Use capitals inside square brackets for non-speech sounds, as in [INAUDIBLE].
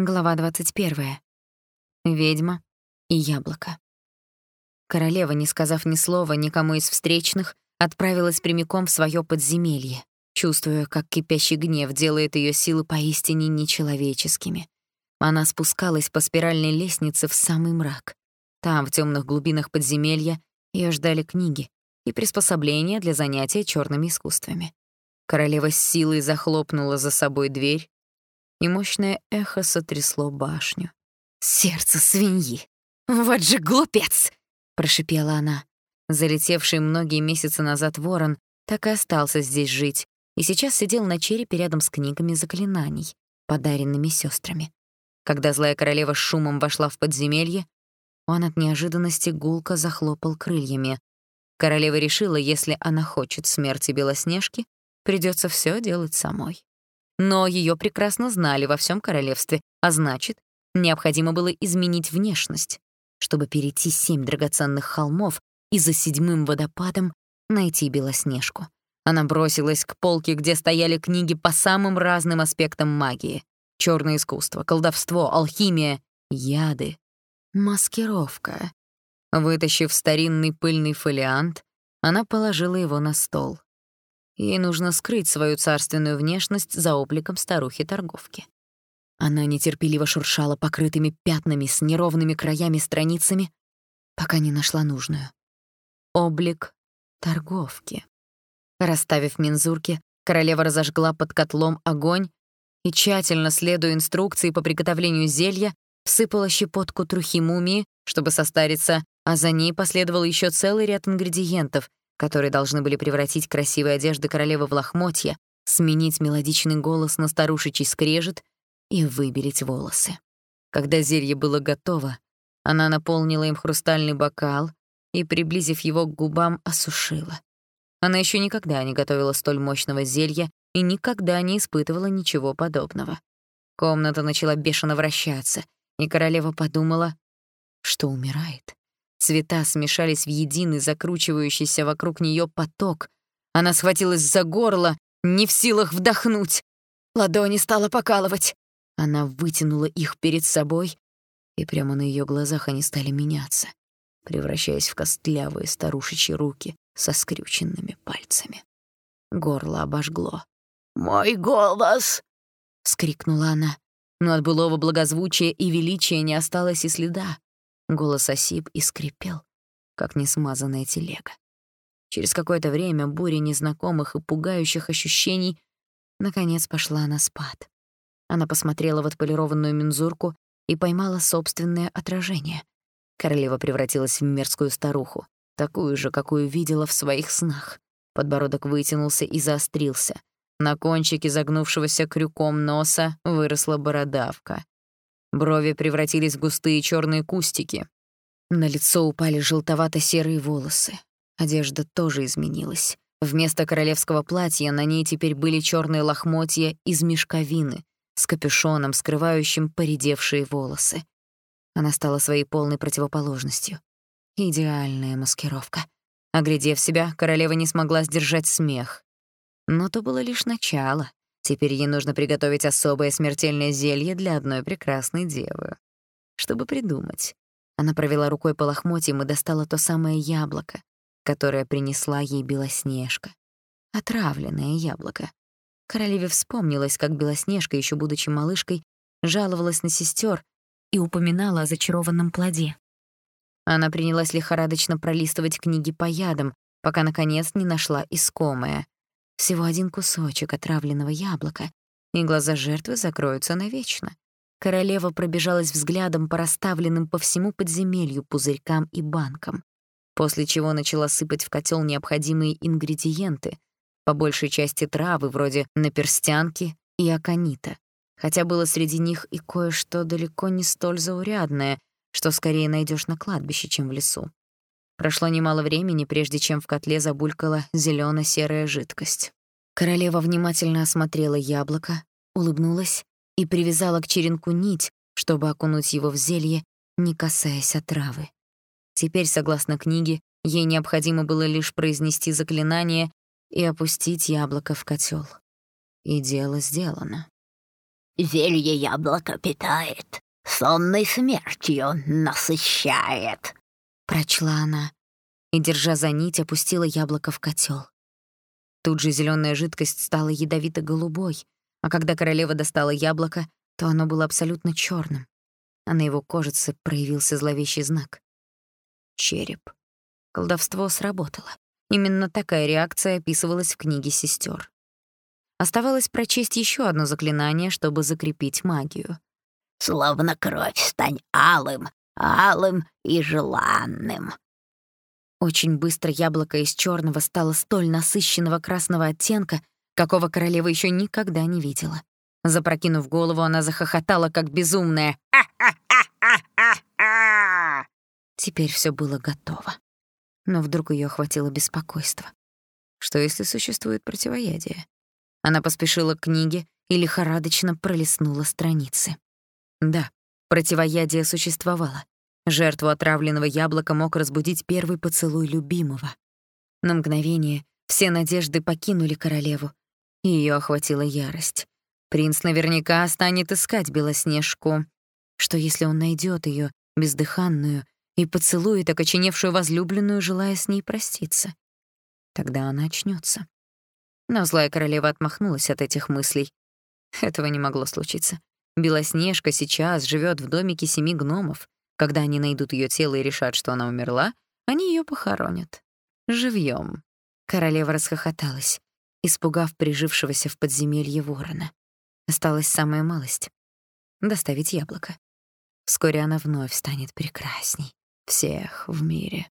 Глава 21. Ведьма и яблоко. Королева, не сказав ни слова никому из встречных, отправилась прямиком в свое подземелье, чувствуя, как кипящий гнев делает ее силы поистине нечеловеческими. Она спускалась по спиральной лестнице в самый мрак. Там, в темных глубинах подземелья, ее ждали книги и приспособления для занятия черными искусствами. Королева с силой захлопнула за собой дверь и мощное эхо сотрясло башню. «Сердце свиньи! Вот же глупец!» — прошипела она. Залетевший многие месяцы назад ворон так и остался здесь жить и сейчас сидел на черепе рядом с книгами заклинаний, подаренными сестрами. Когда злая королева с шумом вошла в подземелье, он от неожиданности гулко захлопал крыльями. Королева решила, если она хочет смерти Белоснежки, придется все делать самой. Но ее прекрасно знали во всем королевстве, а значит, необходимо было изменить внешность, чтобы перейти семь драгоценных холмов и за седьмым водопадом найти Белоснежку. Она бросилась к полке, где стояли книги по самым разным аспектам магии. Черное искусство, колдовство, алхимия, яды, маскировка. Вытащив старинный пыльный фолиант, она положила его на стол. Ей нужно скрыть свою царственную внешность за обликом старухи-торговки. Она нетерпеливо шуршала покрытыми пятнами с неровными краями страницами, пока не нашла нужную. Облик торговки. Расставив мензурки, королева разожгла под котлом огонь и, тщательно следуя инструкции по приготовлению зелья, всыпала щепотку трухи мумии, чтобы состариться, а за ней последовал еще целый ряд ингредиентов, которые должны были превратить красивые одежды королевы в лохмотья, сменить мелодичный голос на старушечий скрежет и выбелить волосы. Когда зелье было готово, она наполнила им хрустальный бокал и, приблизив его к губам, осушила. Она еще никогда не готовила столь мощного зелья и никогда не испытывала ничего подобного. Комната начала бешено вращаться, и королева подумала, что умирает. Цвета смешались в единый закручивающийся вокруг нее поток. Она схватилась за горло, не в силах вдохнуть. Ладони стало покалывать. Она вытянула их перед собой, и прямо на ее глазах они стали меняться, превращаясь в костлявые старушечьи руки со скрюченными пальцами. Горло обожгло. «Мой голос!» — скрикнула она. Но от былого благозвучия и величия не осталось и следа. Голос осип и скрипел, как несмазанная телега. Через какое-то время буря незнакомых и пугающих ощущений наконец пошла на спад. Она посмотрела в отполированную мензурку и поймала собственное отражение. Королева превратилась в мерзкую старуху, такую же, какую видела в своих снах. Подбородок вытянулся и заострился. На кончике загнувшегося крюком носа выросла бородавка. Брови превратились в густые черные кустики. На лицо упали желтовато-серые волосы. Одежда тоже изменилась. Вместо королевского платья на ней теперь были черные лохмотья из мешковины с капюшоном, скрывающим поредевшие волосы. Она стала своей полной противоположностью. Идеальная маскировка. Оглядев себя, королева не смогла сдержать смех. Но то было лишь начало. Теперь ей нужно приготовить особое смертельное зелье для одной прекрасной девы. Чтобы придумать, она провела рукой по лохмотьям и достала то самое яблоко, которое принесла ей Белоснежка. Отравленное яблоко. Королеве вспомнилось, как Белоснежка, еще будучи малышкой, жаловалась на сестер и упоминала о зачарованном плоде. Она принялась лихорадочно пролистывать книги по ядам, пока, наконец, не нашла искомое — всего один кусочек отравленного яблока, и глаза жертвы закроются навечно. Королева пробежалась взглядом по расставленным по всему подземелью пузырькам и банкам, после чего начала сыпать в котел необходимые ингредиенты, по большей части травы вроде наперстянки и аконита, хотя было среди них и кое-что далеко не столь заурядное, что скорее найдешь на кладбище, чем в лесу. Прошло немало времени, прежде чем в котле забулькала зелено серая жидкость. Королева внимательно осмотрела яблоко, улыбнулась и привязала к черенку нить, чтобы окунуть его в зелье, не касаясь отравы. Теперь, согласно книге, ей необходимо было лишь произнести заклинание и опустить яблоко в котел. И дело сделано. Зелье яблоко питает, сонной смертью насыщает», — прочла она и, держа за нить, опустила яблоко в котел. Тут же зеленая жидкость стала ядовито-голубой, а когда королева достала яблоко, то оно было абсолютно черным, а на его кожице проявился зловещий знак. Череп. Колдовство сработало. Именно такая реакция описывалась в книге сестер. Оставалось прочесть еще одно заклинание, чтобы закрепить магию. «Словно кровь стань алым, алым и желанным». Очень быстро яблоко из черного стало столь насыщенного красного оттенка, какого королева еще никогда не видела. Запрокинув голову, она захохотала, как безумная. [LAUGHS] Теперь все было готово. Но вдруг ее охватило беспокойство. Что если существует противоядие? Она поспешила к книге и лихорадочно пролистнула страницы. Да, противоядие существовало. Жертву отравленного яблока мог разбудить первый поцелуй любимого. На мгновение все надежды покинули королеву, и её охватила ярость. Принц наверняка станет искать Белоснежку. Что если он найдет её бездыханную и поцелует окоченевшую возлюбленную, желая с ней проститься? Тогда она очнётся. Но злая королева отмахнулась от этих мыслей. Этого не могло случиться. Белоснежка сейчас живет в домике семи гномов. Когда они найдут ее тело и решат, что она умерла, они ее похоронят. Живьем. Королева расхохоталась, испугав прижившегося в подземелье ворона. Осталась самая малость — доставить яблоко. Вскоре она вновь станет прекрасней всех в мире.